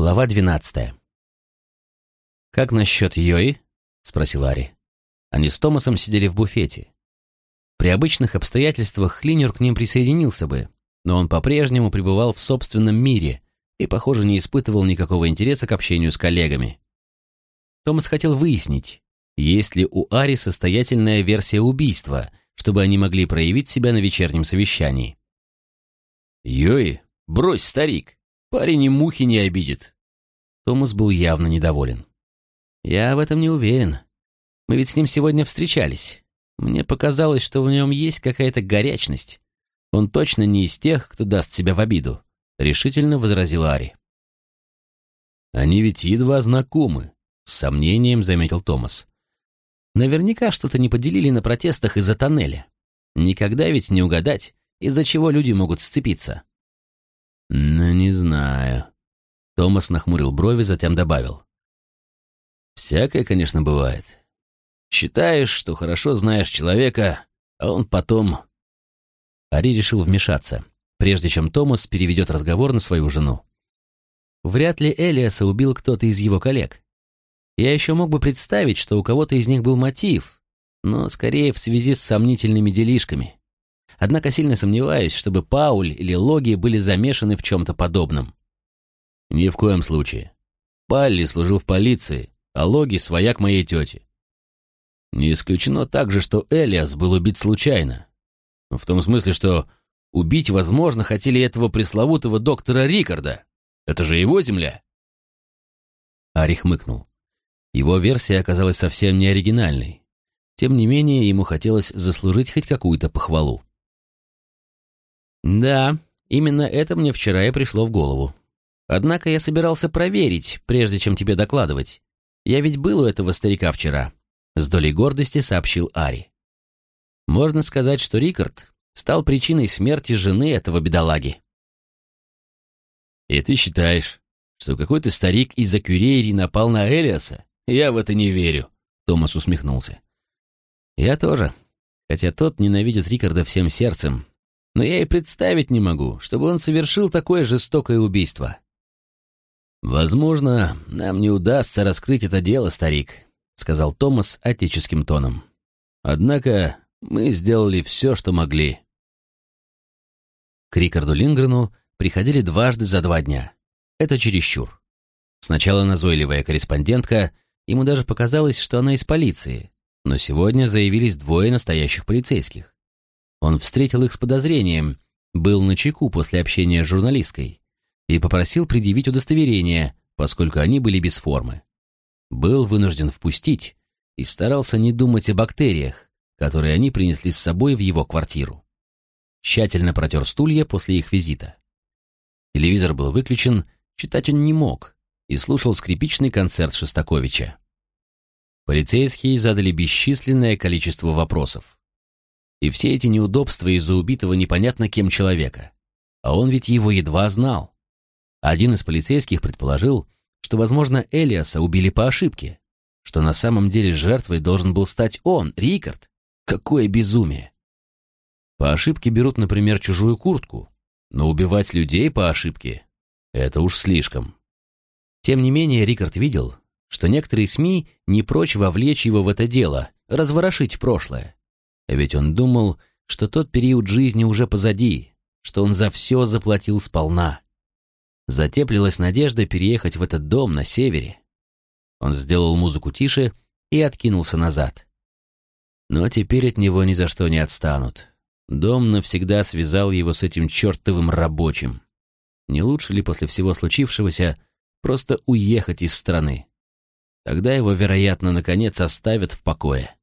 Глава двенадцатая. «Как насчет Йои?» — спросил Ари. Они с Томасом сидели в буфете. При обычных обстоятельствах Клинер к ним присоединился бы, но он по-прежнему пребывал в собственном мире и, похоже, не испытывал никакого интереса к общению с коллегами. Томас хотел выяснить, есть ли у Ари состоятельная версия убийства, чтобы они могли проявить себя на вечернем совещании. «Йои, брось, старик!» Парень и мухи не обидит. Томас был явно недоволен. Я в этом не уверен. Мы ведь с ним сегодня встречались. Мне показалось, что в нем есть какая-то горячность. Он точно не из тех, кто даст себя в обиду, решительно возразил Ари. Они ведь едва знакомы, с сомнением заметил Томас. Наверняка что-то не поделили на протестах из-за тоннеля. Никогда ведь не угадать, из-за чего люди могут сцепиться. «Ну, не знаю». Томас нахмурил брови, затем добавил. «Всякое, конечно, бывает. Считаешь, что хорошо знаешь человека, а он потом...» Ари решил вмешаться, прежде чем Томас переведет разговор на свою жену. Вряд ли Элиаса убил кто-то из его коллег. Я еще мог бы представить, что у кого-то из них был мотив, но скорее в связи с сомнительными делишками. Однако сильно сомневаюсь, чтобы Пауль или Логи были замешаны в чем-то подобном. Ни в коем случае. Палли служил в полиции, а Логи — свояк моей тети. Не исключено также, что Элиас был убит случайно. В том смысле, что убить, возможно, хотели этого пресловутого доктора Рикарда. Это же его земля. Ари хмыкнул. Его версия оказалась совсем не оригинальной. Тем не менее, ему хотелось заслужить хоть какую-то похвалу. Да, именно это мне вчера и пришло в голову. Однако я собирался проверить, прежде чем тебе докладывать. Я ведь был у этого старика вчера. С долей гордости сообщил Ари. Можно сказать, что Рикард стал причиной смерти жены этого бедолаги. И ты считаешь, что какой-то старик из-за Кюрейри напал на Элиаса? Я в это не верю, Томас усмехнулся. Я тоже. Хотя тот ненавидит Рикарда всем сердцем, но я и представить не могу, чтобы он совершил такое жестокое убийство. «Возможно, нам не удастся раскрыть это дело, старик», — сказал Томас отеческим тоном. «Однако мы сделали все, что могли». К Рикарду Лингрену приходили дважды за два дня. Это чересчур. Сначала назойливая корреспондентка, ему даже показалось, что она из полиции, но сегодня заявились двое настоящих полицейских. Он встретил их с подозрением, был на чеку после общения с журналисткой и попросил предъявить удостоверение, поскольку они были без формы. Был вынужден впустить и старался не думать о бактериях, которые они принесли с собой в его квартиру. Тщательно протер стулья после их визита. Телевизор был выключен, читать он не мог и слушал скрипичный концерт Шостаковича. Полицейские задали бесчисленное количество вопросов. И все эти неудобства из-за убитого непонятно кем человека. А он ведь его едва знал. Один из полицейских предположил, что, возможно, Элиаса убили по ошибке, что на самом деле жертвой должен был стать он, Рикард. Какое безумие! По ошибке берут, например, чужую куртку, но убивать людей по ошибке — это уж слишком. Тем не менее, Рикард видел, что некоторые СМИ не прочь вовлечь его в это дело, разворошить прошлое. Ведь он думал, что тот период жизни уже позади, что он за все заплатил сполна. Затеплилась надежда переехать в этот дом на севере. Он сделал музыку тише и откинулся назад. Но теперь от него ни за что не отстанут. Дом навсегда связал его с этим чертовым рабочим. Не лучше ли после всего случившегося просто уехать из страны? Тогда его, вероятно, наконец оставят в покое.